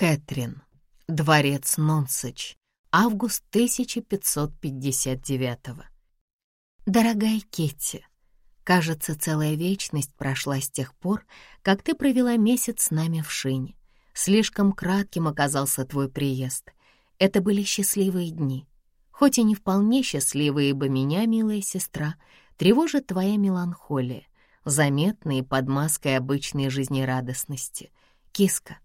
Кэтрин. Дворец Нонсач. Август 1559 Дорогая Кетти, кажется, целая вечность прошла с тех пор, как ты провела месяц с нами в Шине. Слишком кратким оказался твой приезд. Это были счастливые дни. Хоть и не вполне счастливые, ибо меня, милая сестра, тревожит твоя меланхолия, заметная под маской обычной жизнерадостности. Киска,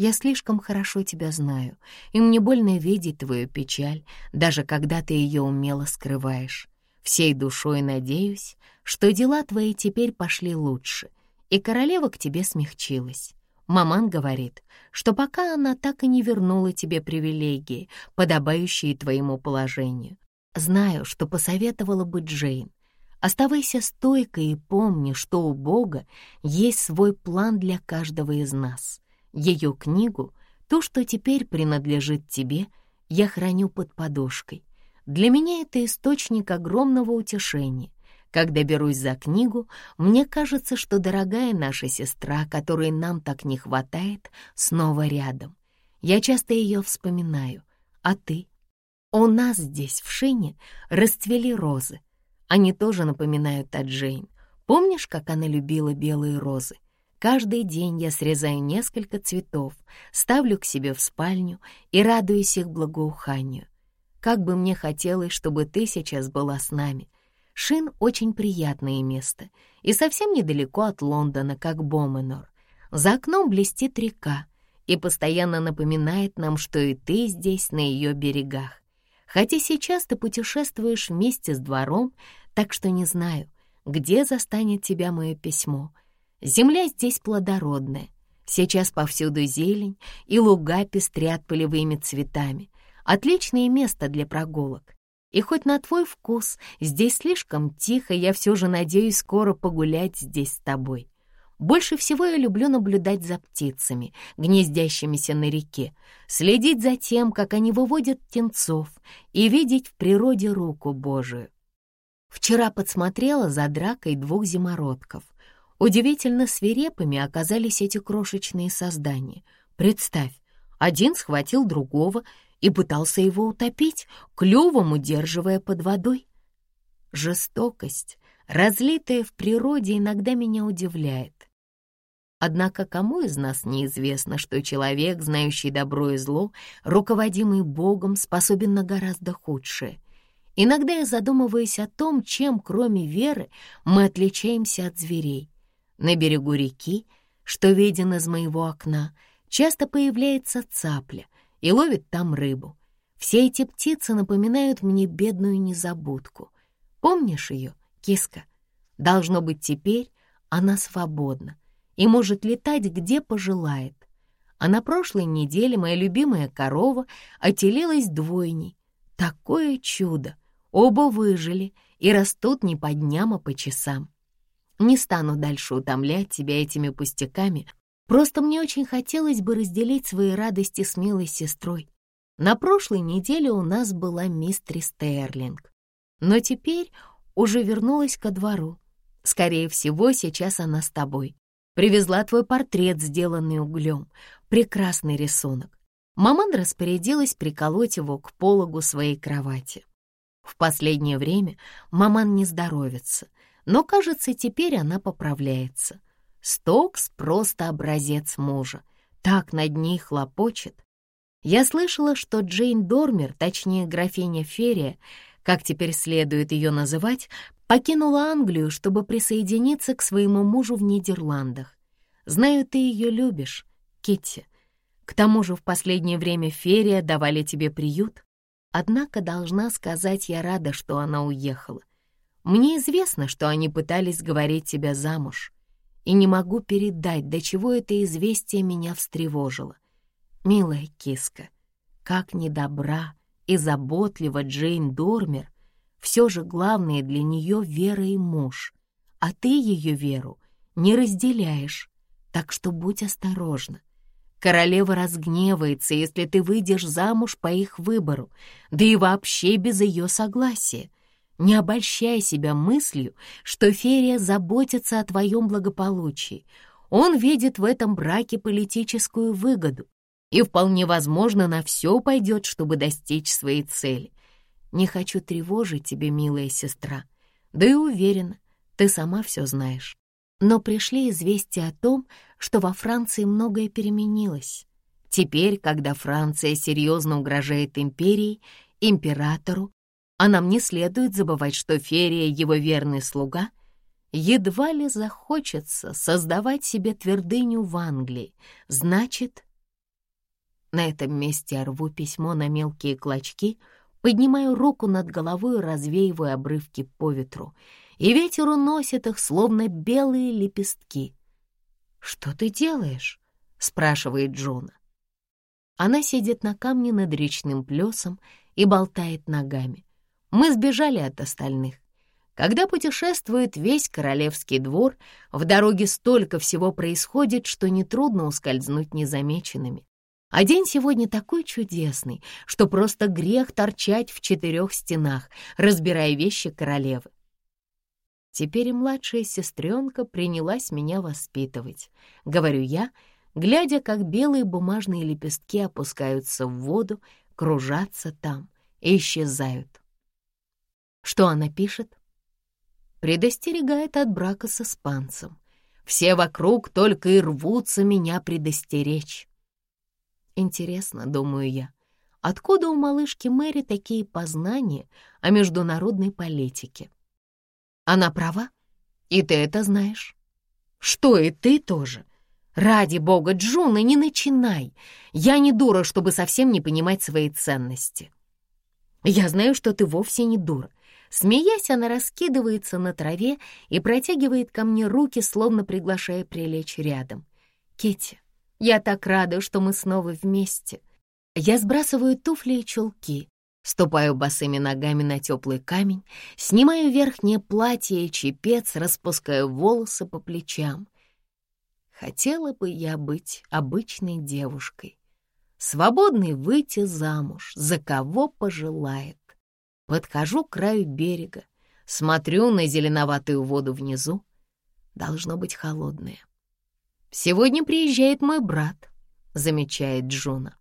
я слишком хорошо тебя знаю, и мне больно видеть твою печаль, даже когда ты ее умело скрываешь. Всей душой надеюсь, что дела твои теперь пошли лучше, и королева к тебе смягчилась. Маман говорит, что пока она так и не вернула тебе привилегии, подобающие твоему положению. Знаю, что посоветовала бы Джейн. Оставайся стойкой и помни, что у Бога есть свой план для каждого из нас. Ее книгу, то, что теперь принадлежит тебе, я храню под подушкой. Для меня это источник огромного утешения. Когда берусь за книгу, мне кажется, что дорогая наша сестра, которой нам так не хватает, снова рядом. Я часто ее вспоминаю. А ты? У нас здесь, в Шине, расцвели розы. Они тоже напоминают о Джейн. Помнишь, как она любила белые розы? Каждый день я срезаю несколько цветов, ставлю к себе в спальню и радуюсь их благоуханию. Как бы мне хотелось, чтобы ты сейчас была с нами — Шин — очень приятное место и совсем недалеко от Лондона, как Боменор. За окном блестит река и постоянно напоминает нам, что и ты здесь, на ее берегах. Хотя сейчас ты путешествуешь вместе с двором, так что не знаю, где застанет тебя мое письмо. Земля здесь плодородная. Сейчас повсюду зелень, и луга пестрят полевыми цветами. Отличное место для прогулок. И хоть на твой вкус здесь слишком тихо, я все же надеюсь скоро погулять здесь с тобой. Больше всего я люблю наблюдать за птицами, гнездящимися на реке, следить за тем, как они выводят птенцов, и видеть в природе руку Божию. Вчера подсмотрела за дракой двух зимородков. Удивительно свирепыми оказались эти крошечные создания. Представь, один схватил другого и пытался его утопить, клювом удерживая под водой. Жестокость, разлитая в природе, иногда меня удивляет. Однако кому из нас неизвестно, что человек, знающий добро и зло, руководимый Богом, способен на гораздо худшее? Иногда я задумываюсь о том, чем, кроме веры, мы отличаемся от зверей. На берегу реки, что виден из моего окна, часто появляется цапля — и ловит там рыбу. Все эти птицы напоминают мне бедную незабудку. Помнишь ее, киска? Должно быть, теперь она свободна и может летать где пожелает. А на прошлой неделе моя любимая корова отелилась двойней. Такое чудо! Оба выжили и растут не по дням, а по часам. Не стану дальше утомлять тебя этими пустяками, Просто мне очень хотелось бы разделить свои радости с милой сестрой. На прошлой неделе у нас была мистрис Стерлинг, но теперь уже вернулась ко двору. Скорее всего, сейчас она с тобой. Привезла твой портрет, сделанный углем. Прекрасный рисунок. Маман распорядилась приколоть его к пологу своей кровати. В последнее время маман не здоровится, но, кажется, теперь она поправляется. Стокс просто образец мужа. Так над ней хлопочет. Я слышала, что Джейн Дормер, точнее графиня Ферия, как теперь следует ее называть, покинула Англию, чтобы присоединиться к своему мужу в Нидерландах. Знаю, ты ее любишь, Китти. К тому же в последнее время Ферия давали тебе приют. Однако, должна сказать, я рада, что она уехала. Мне известно, что они пытались говорить тебя замуж и не могу передать, до чего это известие меня встревожило. Милая киска, как недобра и заботлива Джейн Дормер, все же главное для нее вера и муж, а ты ее веру не разделяешь, так что будь осторожна. Королева разгневается, если ты выйдешь замуж по их выбору, да и вообще без ее согласия. Не обольщай себя мыслью, что Ферия заботится о твоем благополучии. Он видит в этом браке политическую выгоду. и вполне возможно на все пойдет, чтобы достичь своей цели. Не хочу тревожить тебя, милая сестра, да и уверена, ты сама все знаешь. Но пришли известия о том, что во Франции многое переменилось. Теперь, когда Франция серьезно угрожает империи, императору, а нам не следует забывать, что Ферия — его верный слуга, едва ли захочется создавать себе твердыню в Англии. Значит, на этом месте я рву письмо на мелкие клочки, поднимаю руку над головой развеиваю обрывки по ветру, и ветер уносит их, словно белые лепестки. «Что ты делаешь?» — спрашивает Джона. Она сидит на камне над речным плесом и болтает ногами. Мы сбежали от остальных. Когда путешествует весь королевский двор, в дороге столько всего происходит, что нетрудно ускользнуть незамеченными. А день сегодня такой чудесный, что просто грех торчать в четырех стенах, разбирая вещи королевы. Теперь младшая сестренка принялась меня воспитывать, говорю я, глядя, как белые бумажные лепестки опускаются в воду, кружатся там и исчезают. Что она пишет? Предостерегает от брака с испанцем. Все вокруг только и рвутся меня предостеречь. Интересно, думаю я, откуда у малышки Мэри такие познания о международной политике? Она права, и ты это знаешь. Что и ты тоже. Ради бога, Джуна, не начинай. Я не дура, чтобы совсем не понимать своей ценности. Я знаю, что ты вовсе не дура. Смеясь, она раскидывается на траве и протягивает ко мне руки, словно приглашая прилечь рядом. Кетти, я так рада, что мы снова вместе. Я сбрасываю туфли и чулки, ступаю босыми ногами на теплый камень, снимаю верхнее платье и чепец, распускаю волосы по плечам. Хотела бы я быть обычной девушкой, свободной выйти замуж, за кого пожелает. Подхожу к краю берега, смотрю на зеленоватую воду внизу. Должно быть холодная. «Сегодня приезжает мой брат», — замечает Джуна.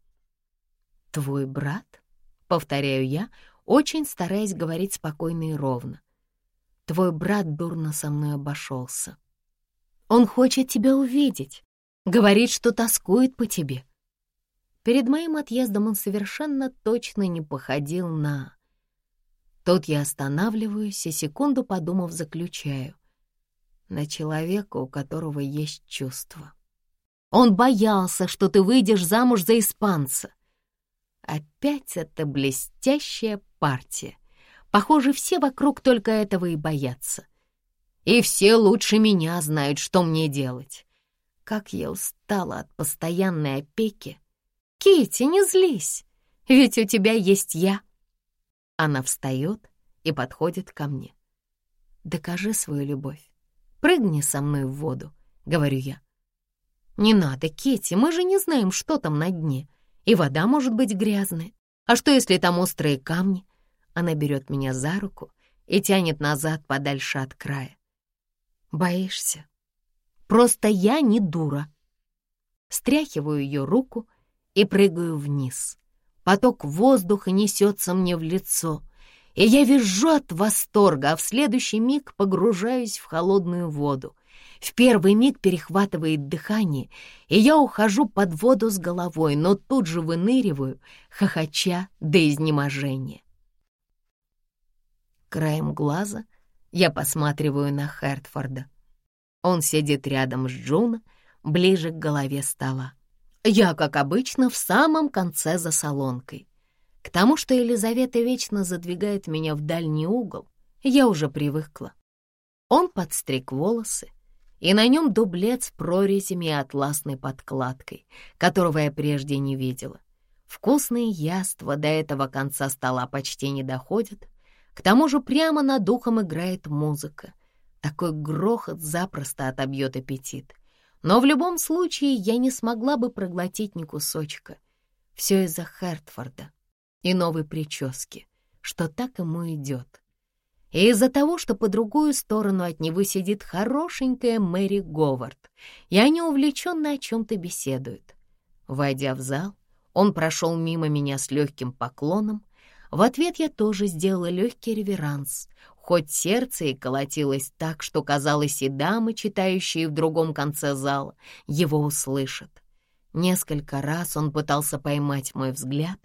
«Твой брат?» — повторяю я, очень стараясь говорить спокойно и ровно. «Твой брат дурно со мной обошелся. Он хочет тебя увидеть, говорит, что тоскует по тебе». Перед моим отъездом он совершенно точно не походил на... Тут я останавливаюсь и, секунду подумав, заключаю на человека, у которого есть чувства. Он боялся, что ты выйдешь замуж за испанца. Опять эта блестящая партия. Похоже, все вокруг только этого и боятся. И все лучше меня знают, что мне делать. Как я устала от постоянной опеки. Кити, не злись, ведь у тебя есть я. Она встает и подходит ко мне. Докажи свою любовь. Прыгни со мной в воду», — говорю я. «Не надо, Кетти, мы же не знаем, что там на дне, и вода может быть грязная. А что, если там острые камни?» Она берет меня за руку и тянет назад подальше от края. «Боишься?» «Просто я не дура». Стряхиваю ее руку и прыгаю вниз. Поток воздуха несется мне в лицо и я визжу от восторга, а в следующий миг погружаюсь в холодную воду. В первый миг перехватывает дыхание, и я ухожу под воду с головой, но тут же выныриваю, хохоча до изнеможения. Краем глаза я посматриваю на Хертфорда. Он сидит рядом с Джуна, ближе к голове стола. Я, как обычно, в самом конце за солонкой. К тому, что Елизавета вечно задвигает меня в дальний угол, я уже привыкла. Он подстриг волосы, и на нем дублет с прорезями и атласной подкладкой, которого я прежде не видела. Вкусные яства до этого конца стола почти не доходят. К тому же прямо над духом играет музыка. Такой грохот запросто отобьет аппетит. Но в любом случае я не смогла бы проглотить ни кусочка. Все из-за Хертфорда и новой прически, что так ему идет. И из-за того, что по другую сторону от него сидит хорошенькая Мэри Говард, и они увлеченно о чем-то беседуют. Войдя в зал, Он прошел мимо меня с легким поклоном. В ответ я тоже сделала легкий реверанс, хоть сердце и колотилось так, что, казалось, и дамы, читающие в другом конце зала, его услышат. Несколько раз он пытался поймать мой взгляд.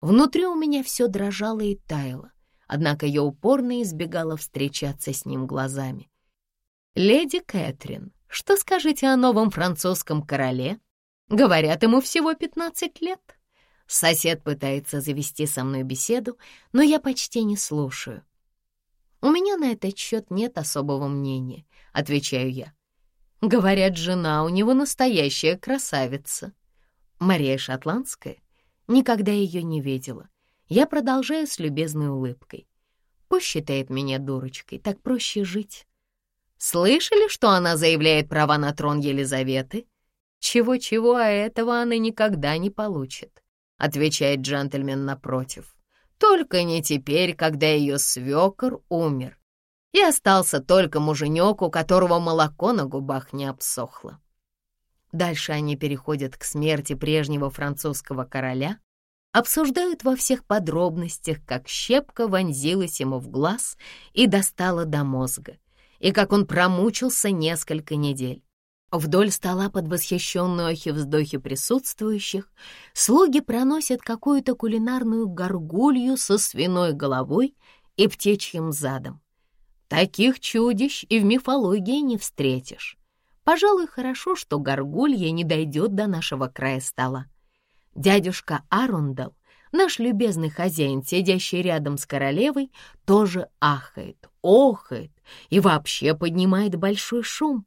Внутри у меня все дрожало и таяло, однако я упорно избегала встречаться с ним глазами. «Леди Кэтрин, что скажете о новом французском короле? Говорят, ему всего пятнадцать лет». Сосед пытается завести со мной беседу, но я почти не слушаю. «У меня на этот счет нет особого мнения», — отвечаю я. Говорят, жена у него настоящая красавица. Мария Шотландская? Никогда ее не видела. Я продолжаю с любезной улыбкой. Пусть считает меня дурочкой, так проще жить. Слышали, что она заявляет права на трон Елизаветы? Чего-чего, а этого она никогда не получит, отвечает джентльмен напротив. Только не теперь, когда ее свекор умер, и остался только муженек, у которого молоко на губах не обсохло. Дальше они переходят к смерти прежнего французского короля, обсуждают во всех подробностях, как щепка вонзилась ему в глаз и достала до мозга, и как он промучился несколько недель. Вдоль стола под восхищенные охи-вздохи присутствующих слуги проносят какую-то кулинарную горгулью со свиной головой и птичьим задом. Таких чудищ и в мифологии не встретишь. Пожалуй, хорошо, что горгулья не дойдет до нашего края стола. Дядюшка Арундал, наш любезный хозяин, сидящий рядом с королевой, тоже ахает, охает и вообще поднимает большой шум.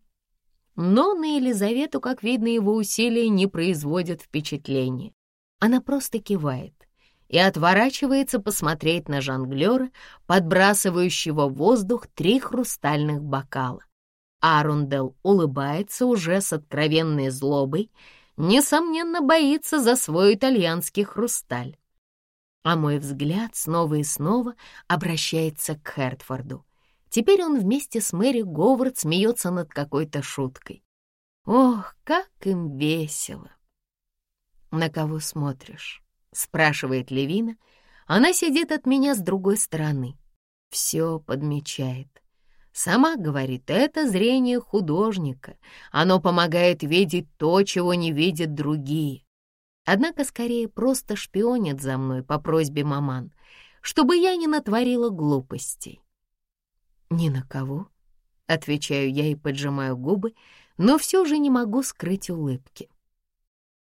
Но на Елизавету, как видно, его усилия не производят впечатления. Она просто кивает и отворачивается посмотреть на жонглера, подбрасывающего в воздух три хрустальных бокала. Арундел улыбается уже с откровенной злобой, несомненно, боится за свой итальянский хрусталь. А мой взгляд снова и снова обращается к Хертфорду. Теперь он вместе с Мэри Говард смеется над какой-то шуткой. Ох, как им весело! На кого смотришь? Спрашивает Левина. Она сидит от меня с другой стороны. Все подмечает. Сама говорит, это зрение художника. Оно помогает видеть то, чего не видят другие. Однако скорее просто шпионит за мной по просьбе маман, чтобы я не натворила глупостей. «Ни на кого», — отвечаю я и поджимаю губы, но все же не могу скрыть улыбки.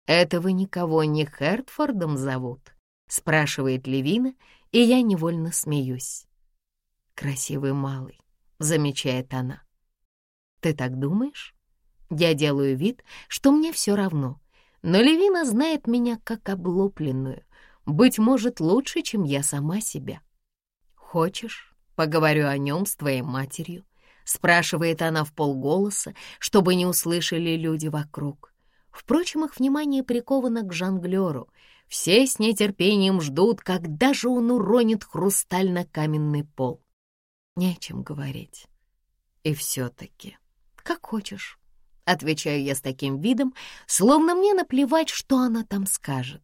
«Этого никого не Хертфордом зовут?» — спрашивает Левина, и я невольно смеюсь. «Красивый малый», — замечает она. «Ты так думаешь?» Я делаю вид, что мне все равно, но Левина знает меня как облупленную, быть может, лучше, чем я сама себя. «Хочешь?» Поговорю о нем с твоей матерью», — спрашивает она в полголоса, чтобы не услышали люди вокруг. Впрочем, их внимание приковано к жонглеру. Все с нетерпением ждут, когда же он уронит хрусталь на каменный пол. Не о чем говорить. И все-таки, как хочешь, — отвечаю я с таким видом, словно мне наплевать, что она там скажет.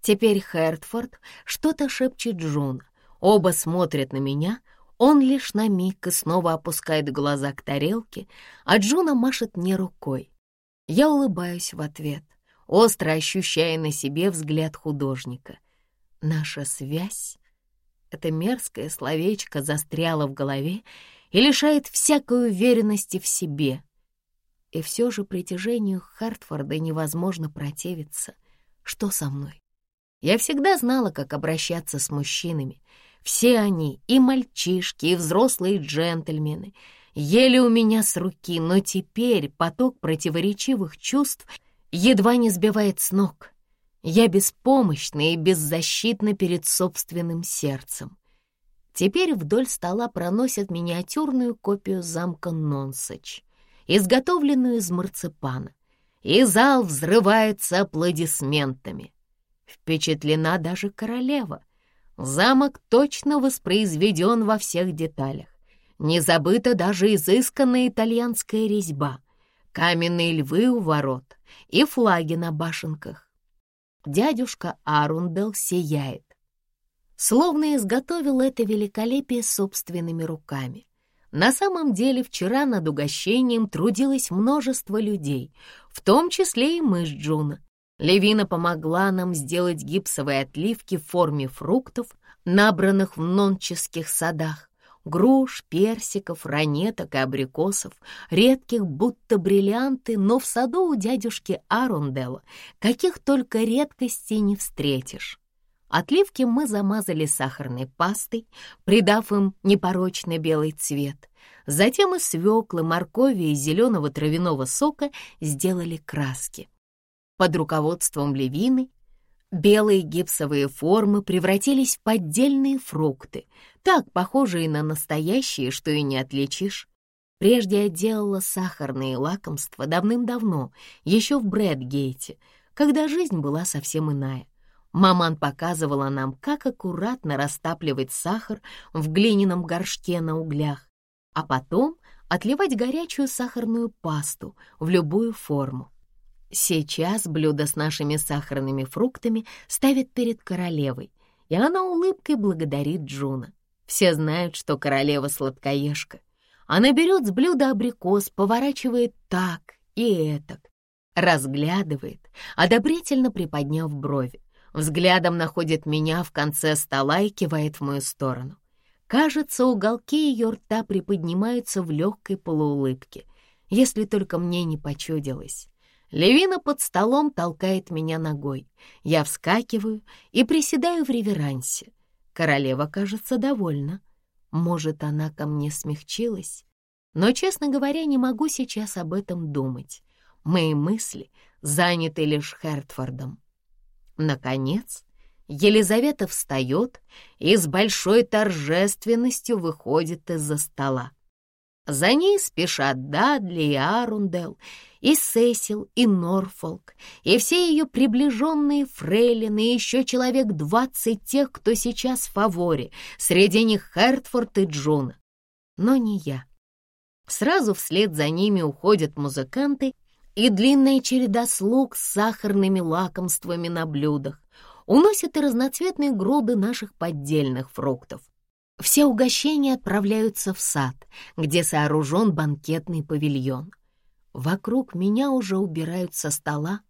Теперь Хертфорд что-то шепчет Джуне, Оба смотрят на меня, но лишь на миг и снова опускает глаза к тарелке, а Джуна машет мне рукой. Я улыбаюсь в ответ, остро ощущая на себе взгляд художника. Наша связь, это мерзкое словечко застряло в голове и лишает всякой уверенности в себе. И все же притяжению Хартфорда невозможно противиться. Что со мной? Я всегда знала, как обращаться с мужчинами — все они, и мальчишки, и взрослые джентльмены, ели у меня с руки, но теперь поток противоречивых чувств едва не сбивает с ног. Я беспомощна и беззащитна перед собственным сердцем. Теперь вдоль стола проносят миниатюрную копию замка Нонсач, изготовленную из марципана, и зал взрывается аплодисментами. Впечатлена даже королева — Замок точно воспроизведен во всех деталях. Не забыта даже изысканная итальянская резьба, каменные львы у ворот и флаги на башенках. дядюшка Арундел сияет. Словно изготовил это великолепие собственными руками. На самом деле вчера над угощением трудилось множество людей, в том числе и мы с Джуна. Левина помогла нам сделать гипсовые отливки в форме фруктов, набранных в нонческих садах, груш, персиков, ранеток и абрикосов, редких будто бриллианты, но в саду у дядюшки Арундела каких только редкостей не встретишь. Отливки мы замазали сахарной пастой, придав им непорочный белый цвет. Затем из свеклы, моркови и зеленого травяного сока сделали краски. Под руководством Левины белые гипсовые формы превратились в поддельные фрукты, так похожие на настоящие, что и не отличишь. Прежде я делала сахарные лакомства давным-давно, еще в Брэдгейте, когда жизнь была совсем иная. Маман показывала нам, как аккуратно растапливать сахар в глиняном горшке на углях, а потом отливать горячую сахарную пасту в любую форму. Сейчас блюдо с нашими сахарными фруктами ставят перед королевой, и она улыбкой благодарит Джуна. Все знают, что королева сладкоежка. Она берет с блюда абрикос, поворачивает так и этак, разглядывает, одобрительно приподняв брови. Взглядом находит меня в конце стола и кивает в мою сторону. Кажется, уголки ее рта приподнимаются в легкой полуулыбке, если только мне не почудилось. Левина под столом толкает меня ногой. Я вскакиваю и приседаю в реверансе. Королева, кажется, довольна. Может, она ко мне смягчилась? Но, честно говоря, не могу сейчас об этом думать. Мои мысли заняты лишь Хертфордом. Наконец, Елизавета встает и с большой торжественностью выходит из-за стола. За ней спешат Дадли и Арундел, и Сесил, и Норфолк, и все ее приближенные фрейлины, и еще человек двадцать тех, кто сейчас в фаворе, среди них Хертфорд и Джона. Но не я. Сразу вслед за ними уходят музыканты и длинная череда слуг с сахарными лакомствами на блюдах, уносят и разноцветные груды наших поддельных фруктов. Все угощения отправляются в сад, где сооружен банкетный павильон. Вокруг меня уже убирают со стола,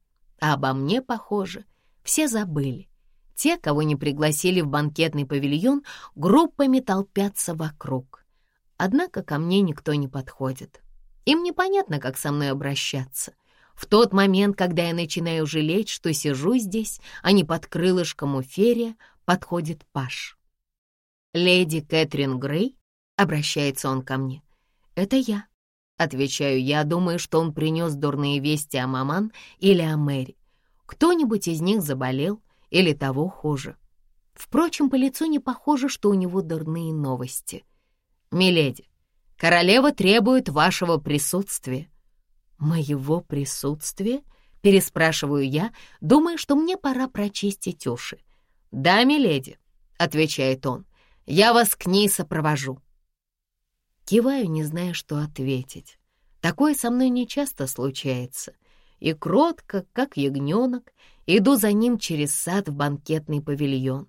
а обо мне, похоже, все забыли. Те, кого не пригласили в банкетный павильон, группами толпятся вокруг. Однако ко мне никто не подходит. Им непонятно, как со мной обращаться. В тот момент, когда я начинаю жалеть, что сижу здесь, а не под крылышком у Ферия, подходит Паш. «Леди Кэтрин Грей?» — обращается он ко мне. «Это я», — отвечаю я, думаю, что он принес дурные вести о Маман или о Мэри. Кто-нибудь из них заболел или того хуже. Впрочем, по лицу не похоже, что у него дурные новости. «Миледи, королева требует вашего присутствия». «Моего присутствия?» — переспрашиваю я, думая, что мне пора прочистить уши. «Да, миледи», — отвечает он, — «я вас к ней сопровожу». Киваю, не зная, что ответить. Такое со мной нечасто случается. И кротко, как ягненок, иду за ним через сад в банкетный павильон.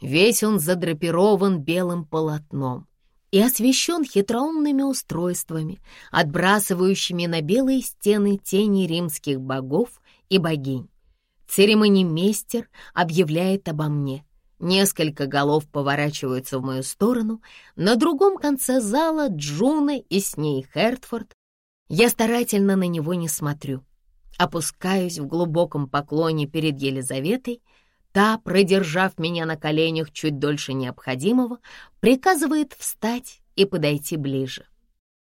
Весь он задрапирован белым полотном и освещен хитроумными устройствами, отбрасывающими на белые стены тени римских богов и богинь. Церемонимейстер объявляет обо мне. Несколько голов поворачиваются в мою сторону. На другом конце зала Джуна и с ней Хертфорд. Я старательно на него не смотрю. Опускаюсь в глубоком поклоне перед Елизаветой — Та, продержав меня на коленях чуть дольше необходимого, приказывает встать и подойти ближе.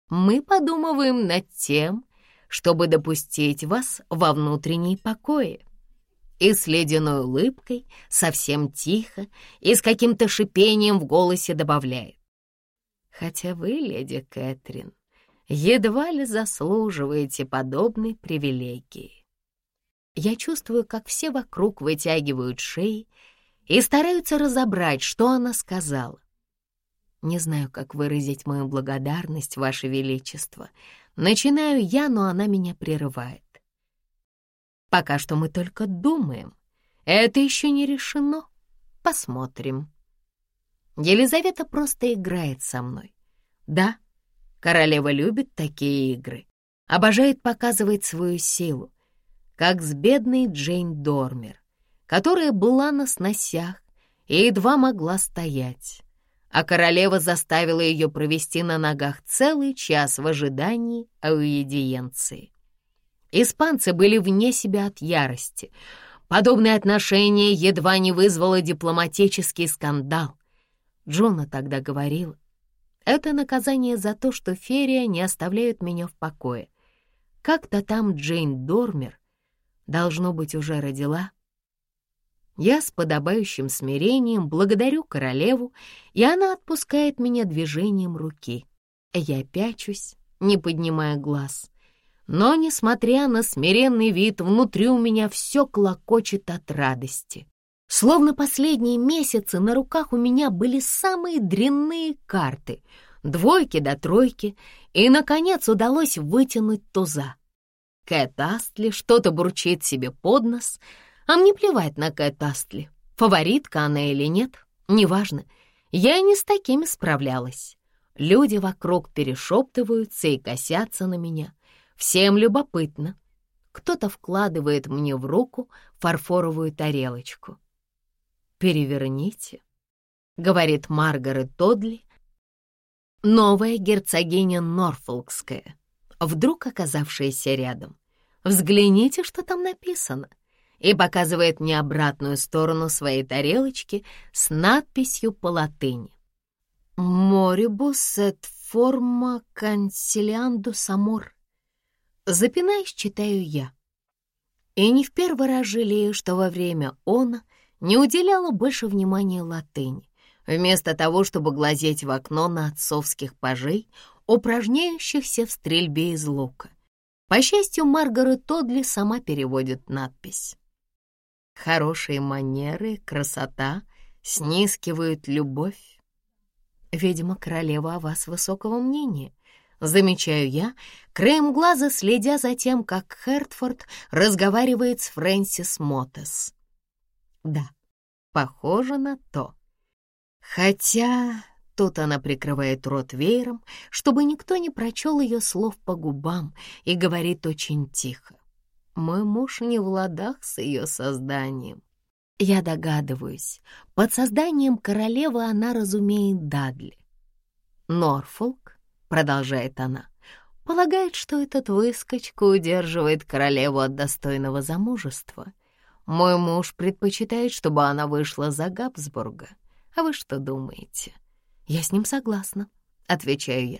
Мы подумываем над тем, чтобы допустить вас во внутренние покои. И с ледяной улыбкой, совсем тихо и с каким-то шипением в голосе добавляет. Хотя вы, леди Кэтрин, едва ли заслуживаете подобной привилегии. Я чувствую, как все вокруг вытягивают шеи и стараются разобрать, что она сказала. Не знаю, как выразить мою благодарность, Ваше Величество. Начинаю я, но она меня прерывает. Пока что мы только думаем. Это еще не решено. Посмотрим. Елизавета просто играет со мной. Да, королева любит такие игры. Обожает показывать свою силу, как с бедной Джейн Дормер, которая была на сносях и едва могла стоять. А королева заставила ее провести на ногах целый час в ожидании аудиенции. Испанцы были вне себя от ярости. Подобное отношение едва не вызвало дипломатический скандал. Джона тогда говорила, это наказание за то, что Ферия не оставляют меня в покое. Как-то там Джейн Дормер, должно быть, уже родила. Я с подобающим смирением благодарю королеву, и она отпускает меня движением руки. Я пячусь, не поднимая глаз. Но, несмотря на смиренный вид, внутри у меня все клокочет от радости. Словно последние месяцы на руках у меня были самые дрянные карты, двойки до тройки, и, наконец, удалось вытянуть туза. Кэт Астли что-то бурчит себе под нос, а мне плевать на Кэт Астли. Фаворитка она или нет, неважно. Я не с такими справлялась. Люди вокруг перешептываются и косятся на меня. Всем любопытно. Кто-то вкладывает мне в руку фарфоровую тарелочку переверните», — говорит Маргарет Тодли, новая герцогиня Норфолкская, вдруг оказавшаяся рядом. «Взгляните, что там написано», и показывает мне обратную сторону своей тарелочки с надписью по латыни. «Морибус эт форма консилиандус амор». Запинаясь, читаю я. И не в первый раз жалею, что во время она не уделяла больше внимания латыни, вместо того, чтобы глазеть в окно на отцовских пажей, упражняющихся в стрельбе из лука. По счастью, Маргарет Тодли сама переводит надпись. «Хорошие манеры, красота снискивают любовь». Видимо, королева о вас высокого мнения. Замечаю я, краем глаза следя за тем, как Хертфорд разговаривает с Фрэнсис Моттес. Да, похоже на то. Хотя тут она прикрывает рот веером, чтобы никто не прочел ее слов по губам и говорит очень тихо. Мой муж не в ладах с ее созданием. Я догадываюсь, под созданием королевы она разумеет Дадли. Норфолк, продолжает она, полагает, что этот выскочка удерживает королеву от достойного замужества — мой муж предпочитает, чтобы она вышла за Габсбурга. А вы что думаете? Я с ним согласна, отвечаю я.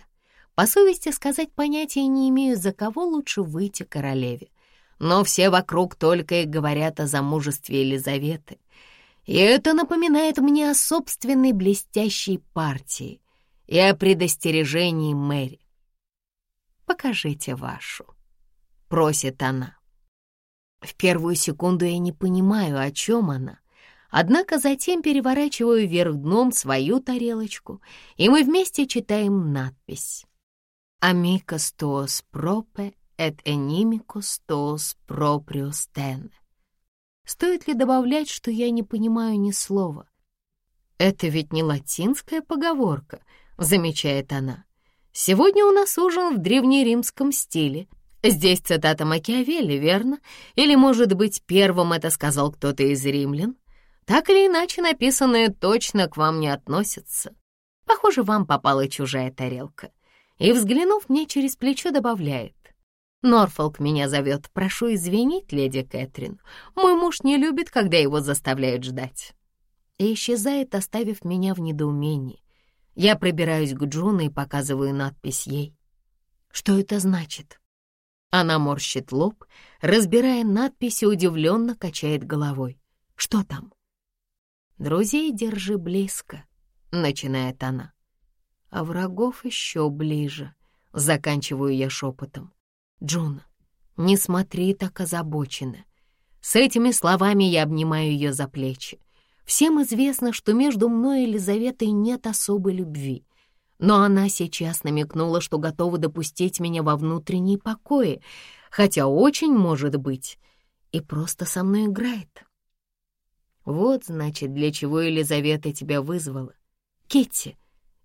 По совести сказать понятия не имею, за кого лучше выйти королеве. Но все вокруг только и говорят о замужестве Елизаветы. И это напоминает мне о собственной блестящей партии и о предостережении Мэри. «Покажите вашу», — просит она. В первую секунду я не понимаю, о чем она. Однако затем переворачиваю вверх дном свою тарелочку, и мы вместе читаем надпись. «Amicus tuos prope et inimicus tuos proprius ten». Стоит ли добавлять, что я не понимаю ни слова? «Это ведь не латинская поговорка», — замечает она. «Сегодня у нас ужин в древнеримском стиле, Здесь цитата Макиавелли, верно? Или, может быть, первым это сказал кто-то из римлян? Так или иначе, написанное точно к вам не относится. Похоже, вам попала чужая тарелка. И, взглянув мне через плечо, добавляет. Норфолк меня зовет. Прошу извинить, леди Кэтрин. Мой муж не любит, когда его заставляют ждать. И исчезает, оставив меня в недоумении. Я пробираюсь к Джуну и показываю надпись ей. Что это значит? Она морщит лоб, разбирая надписи, удивленно качает головой. «Что там?» «Друзей держи близко», — начинает она. «А врагов еще ближе», — заканчиваю я шепотом. «Джуна, не смотри так озабоченно». С этими словами я обнимаю ее за плечи. Всем известно, что между мной и Елизаветой нет особой любви но она сейчас намекнула, что готова допустить меня во внутренние покои, хотя очень может быть, и просто со мной играет. Вот, значит, для чего Елизавета тебя вызвала. Китти,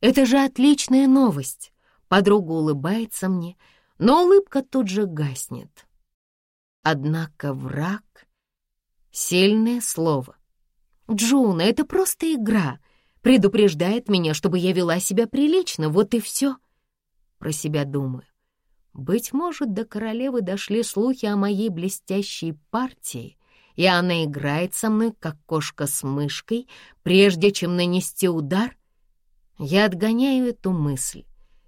это же отличная новость. Подруга улыбается мне, но улыбка тут же гаснет. Однако враг — сильное слово. Джуна, это просто игра. Предупреждает меня, чтобы я вела себя прилично, вот и все. Про себя думаю. Быть может, до королевы дошли слухи о моей блестящей партии, и она играет со мной, как кошка с мышкой, прежде чем нанести удар? Я отгоняю эту мысль.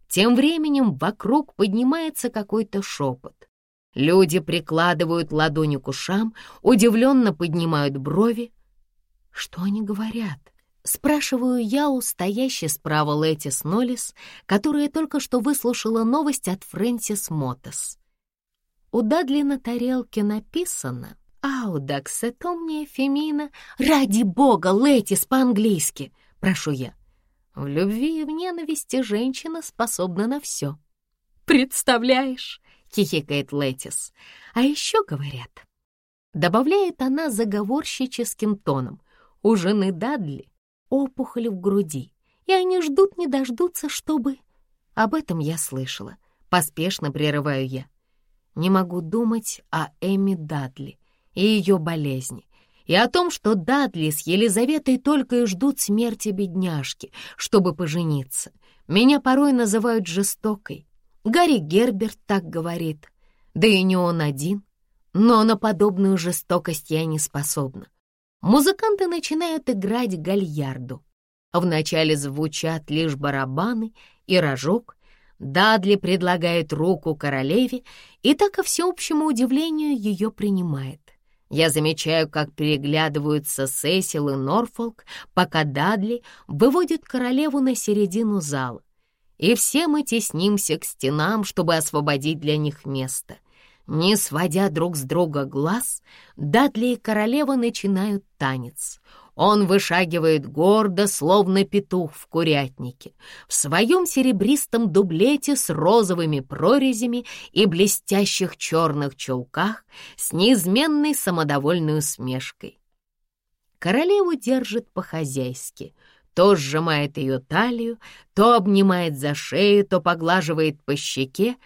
Тем временем вокруг поднимается какой-то шепот. Люди прикладывают ладони к ушам, удивленно поднимают брови. Что они говорят? Спрашиваю я у стоящей справа Летис Ноллис, которая только что выслушала новость от Фрэнсис Мотос. У Дадли на тарелке написано «Аудакс этомния фемина». «Ради бога, Летис по-английски!» — прошу я. В любви и в ненависти женщина способна на все. «Представляешь!» — хихикает Летис. «А еще говорят...» Добавляет она заговорщическим тоном. «У жены Дадли опухоль в груди, и они ждут не дождутся, чтобы... Об этом я слышала. Поспешно прерываю я. Не могу думать о Эми Дадли и ее болезни, и о том, что Дадли с Елизаветой только и ждут смерти бедняжки, чтобы пожениться. Меня порой называют жестокой. Гарри Герберт так говорит. Да и не он один. Но на подобную жестокость я не способна музыканты начинают играть гальярду. Вначале звучат лишь барабаны и рожок. Дадли предлагает руку королеве, и так, ко всеобщему удивлению, ее принимает. Я замечаю, как переглядываются Сесил и Норфолк, пока Дадли выводит королеву на середину зала. И все мы теснимся к стенам, чтобы освободить для них место. Не сводя друг с друга глаз, Дадли и королева начинают танец. Он вышагивает гордо, словно петух в курятнике, в своем серебристом дублете с розовыми прорезями и блестящих черных чулках с неизменной самодовольной усмешкой. Королеву держит по-хозяйски — то сжимает ее талию, то обнимает за шею, то поглаживает по щеке —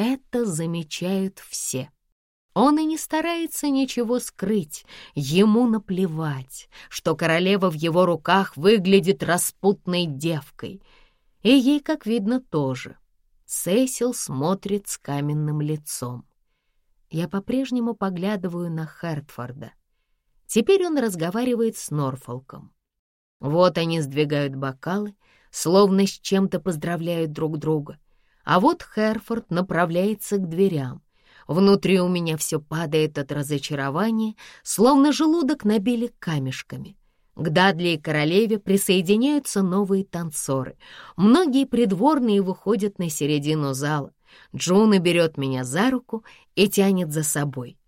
это замечают все. Он и не старается ничего скрыть, ему наплевать, что королева в его руках выглядит распутной девкой. И ей, как видно, тоже. Сесил смотрит с каменным лицом. Я по-прежнему поглядываю на Хертфорда. Теперь он разговаривает с Норфолком. Вот они сдвигают бокалы, словно с чем-то поздравляют друг друга — а вот Хертфорд направляется к дверям. Внутри у меня все падает от разочарования, словно желудок набили камешками. К Дадли и королеве присоединяются новые танцоры. Многие придворные выходят на середину зала. Джуна берет меня за руку и тянет за собой.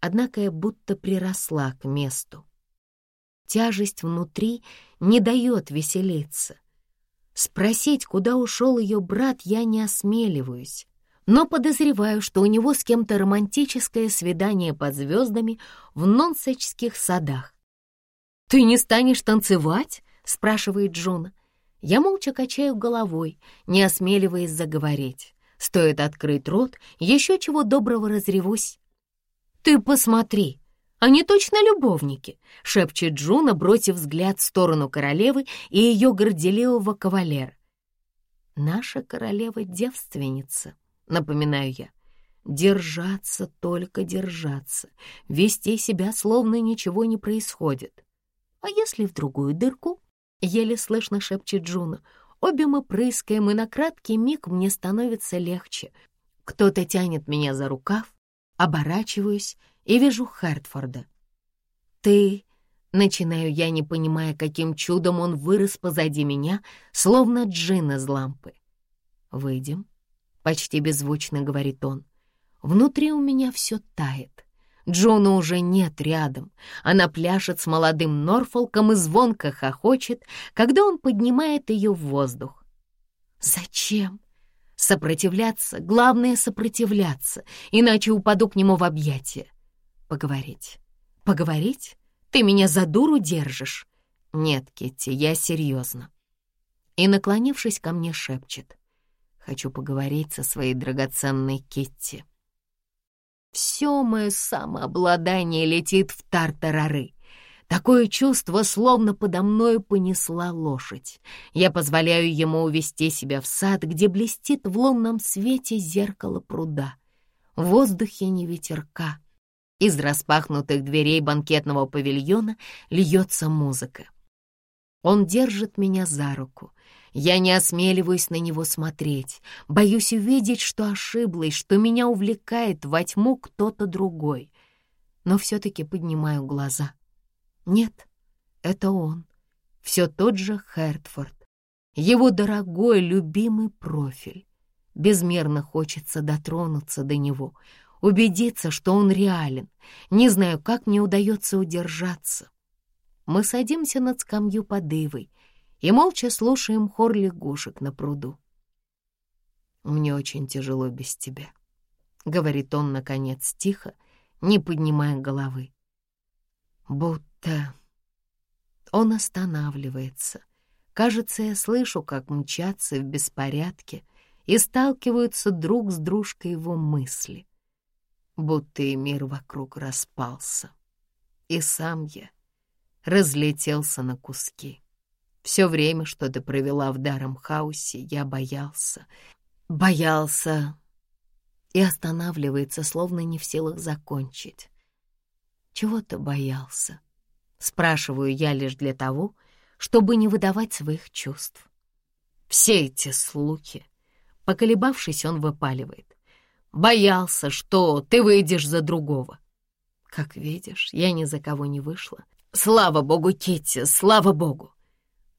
Однако я будто приросла к месту. Тяжесть внутри не дает веселиться — Спросить, куда ушел ее брат, я не осмеливаюсь, но подозреваю, что у него с кем-то романтическое свидание под звездами в нонсечских садах. «Ты не станешь танцевать?» — спрашивает Джуна. Я молча качаю головой, не осмеливаясь заговорить. Стоит открыть рот, еще чего доброго разревусь. «Ты посмотри!» Они точно любовники», — шепчет Джуна, бросив взгляд в сторону королевы и ее горделивого кавалера. «Наша королева-девственница», — напоминаю я. «Держаться, только держаться, вести себя, словно ничего не происходит. А если в другую дырку?» — еле слышно шепчет Джуна. «Обе мы прыскаем, и на краткий миг мне становится легче. Кто-то тянет меня за рукав, оборачиваюсь и вижу Хартфорда. «Ты...» — начинаю я, не понимая, каким чудом он вырос позади меня, словно джин из лампы. «Выйдем», — почти беззвучно говорит он. «Внутри у меня все тает». Джона уже нет рядом. Она пляшет с молодым Норфолком и звонко хохочет, когда он поднимает ее в воздух. «Зачем?» Сопротивляться, главное — сопротивляться, иначе упаду к нему в объятия. Поговорить. Поговорить? Ты меня за дуру держишь?» «Нет, Китти, я серьезно». И, наклонившись ко мне, шепчет. «Хочу поговорить со своей драгоценной Китти». Все мое самообладание летит в тартарары. Такое чувство, словно подо мною понесла лошадь. Я позволяю ему увести себя в сад, где блестит в лунном свете зеркало пруда. В воздухе не ветерка. Из распахнутых дверей банкетного павильона льется музыка. Он держит меня за руку. Я не осмеливаюсь на него смотреть, боюсь увидеть, что ошиблась, что меня увлекает во тьму кто-то другой. Но все-таки поднимаю глаза. Нет, это он, все тот же Хертфорд. Его дорогой, любимый профиль. Безмерно хочется дотронуться до него, убедиться, что он реален. Не знаю, как мне удается удержаться. Мы садимся над скамью под ивой и молча слушаем хор лягушек на пруду. «Мне очень тяжело без тебя», — говорит он, наконец, тихо, не поднимая головы. Будто он останавливается. Кажется, я слышу, как мчатся в беспорядке и сталкиваются друг с дружкой его мысли. Будто и мир вокруг распался. И сам я разлетелся на куски. Все время, что ты провела в Даром Хаусе, я боялся, боялся и останавливается, словно не в силах закончить. Чего ты боялся? Спрашиваю я лишь для того, чтобы не выдавать своих чувств. Все эти слухи. Поколебавшись, он выпаливает. Боялся, что ты выйдешь за другого. Как видишь, я ни за кого не вышла. Слава богу, Китти, слава богу.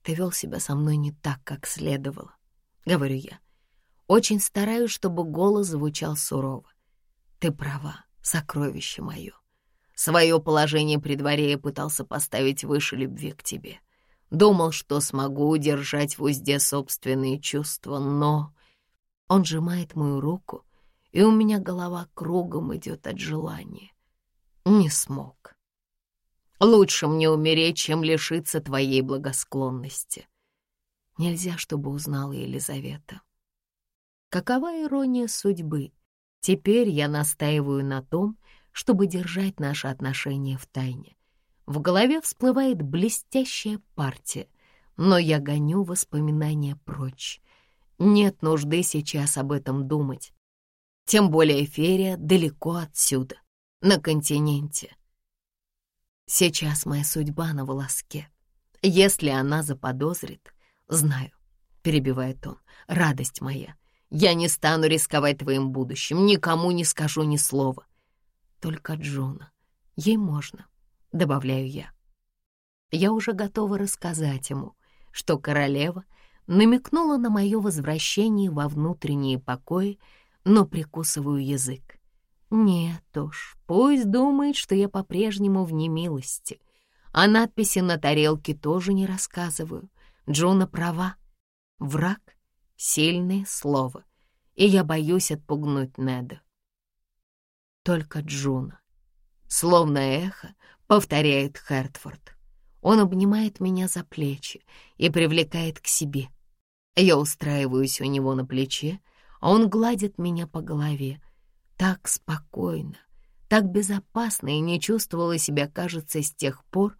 Ты вел себя со мной не так, как следовало, говорю я. Очень стараюсь, чтобы голос звучал сурово. Ты права, сокровище мое. Свое положение при дворе я пытался поставить выше любви к тебе. Думал, что смогу удержать в узде собственные чувства, но... Он сжимает мою руку, и у меня голова кругом идет от желания. Не смог. Лучше мне умереть, чем лишиться твоей благосклонности. Нельзя, чтобы узнала Елизавета. Какова ирония судьбы? Теперь я настаиваю на том, чтобы держать наши отношения в тайне. В голове всплывает блестящая партия, но я гоню воспоминания прочь. Нет нужды сейчас об этом думать. Тем более Ферия далеко отсюда, на континенте. Сейчас моя судьба на волоске. Если она заподозрит, знаю, — перебивает он, — радость моя. Я не стану рисковать твоим будущим, никому не скажу ни слова только Джуна. Ей можно, добавляю я. Я уже готова рассказать ему, что королева намекнула на мое возвращение во внутренние покои, но прикусываю язык. Нет уж, пусть думает, что я по-прежнему в немилости. О надписи на тарелке тоже не рассказываю. Джуна права. Враг — сильное слово, и я боюсь отпугнуть Неда только Джуна. Словно эхо повторяет Хертфорд. Он обнимает меня за плечи и привлекает к себе. Я устраиваюсь у него на плече, а он гладит меня по голове. Так спокойно, так безопасно и не чувствовала себя, кажется, с тех пор,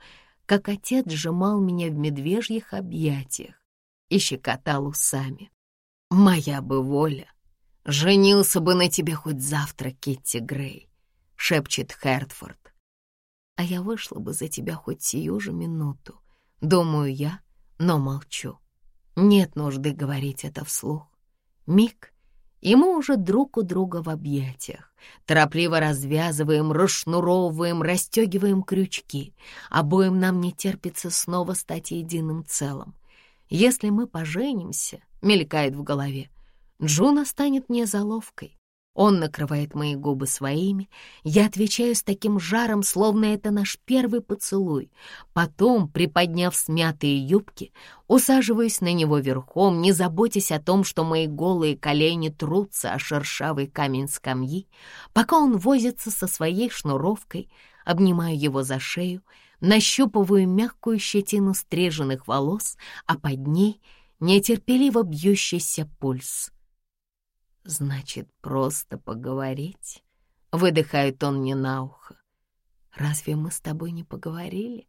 как отец сжимал меня в медвежьих объятиях и щекотал усами. Моя бы воля «Женился бы на тебе хоть завтра, Китти Грей», — шепчет Хертфорд. «А я вышла бы за тебя хоть сию же минуту», — думаю я, но молчу. Нет нужды говорить это вслух. Миг, и мы уже друг у друга в объятиях. Торопливо развязываем, расшнуровываем, расстегиваем крючки. Обоим нам не терпится снова стать единым целым. Если мы поженимся, мелькает в голове, Джуна станет мне заловкой. Он накрывает мои губы своими, я отвечаю с таким жаром, словно это наш первый поцелуй. Потом, приподняв смятые юбки, усаживаюсь на него верхом, не заботясь о том, что мои голые колени трутся о шершавый камень скамьи, пока он возится со своей шнуровкой, обнимаю его за шею, нащупываю мягкую щетину стриженных волос, а под ней нетерпеливо бьющийся пульс. «Значит, просто поговорить?» — выдыхает он мне на ухо. «Разве мы с тобой не поговорили?»